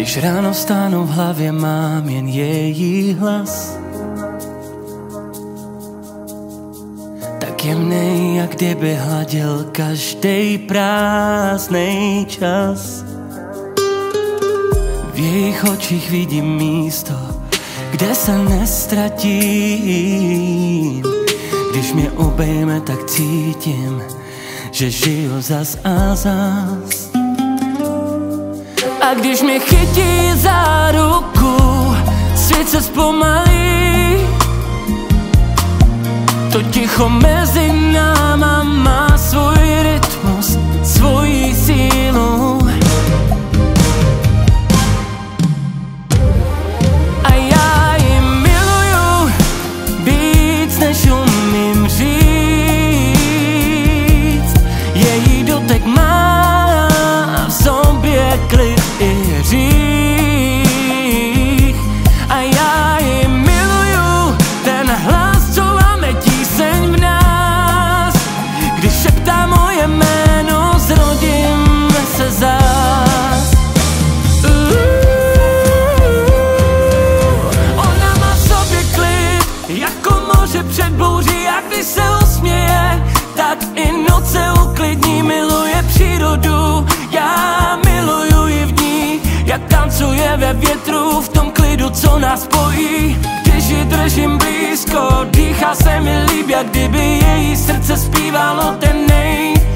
Když ráno stánu v hlavě, mám jen její hlas. Tak jemnej, jak kdyby hladil každý prázdnej čas. V jejich očích vidím místo, kde se nestratím. Když mě obejme, tak cítím, že žiju zas a zas. A když mě chytí za ruku, svět se zpomalí. To ticho mezi náma má moře před bouří a když se usměje, tak i noce uklidní, miluje přírodu, já miluju ji v ní, jak tancuje ve větru, v tom klidu, co nás spojí. Když ji držím blízko, dýchá se mi líb, jak kdyby její srdce zpívalo ten nejčistší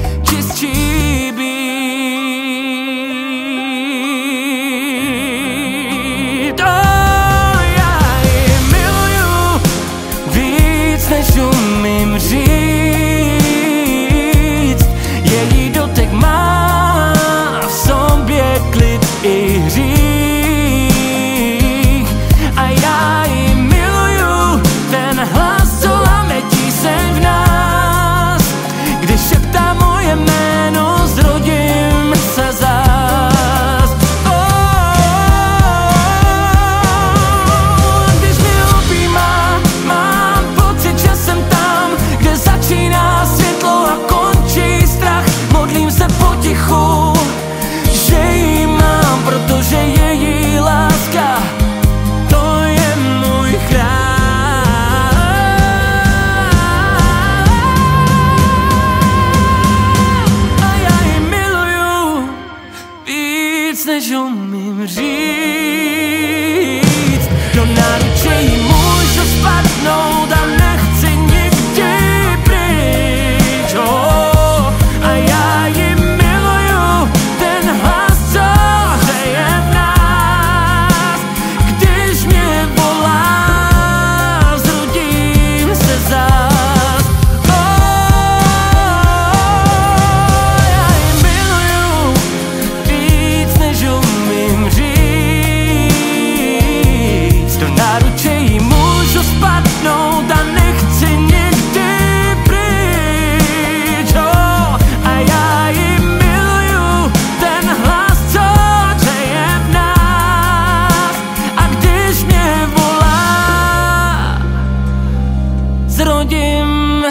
Sejam-me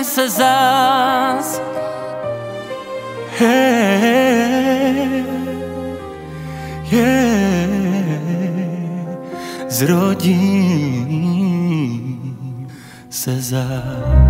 se zás. Hey, yeah, zrodím se zás.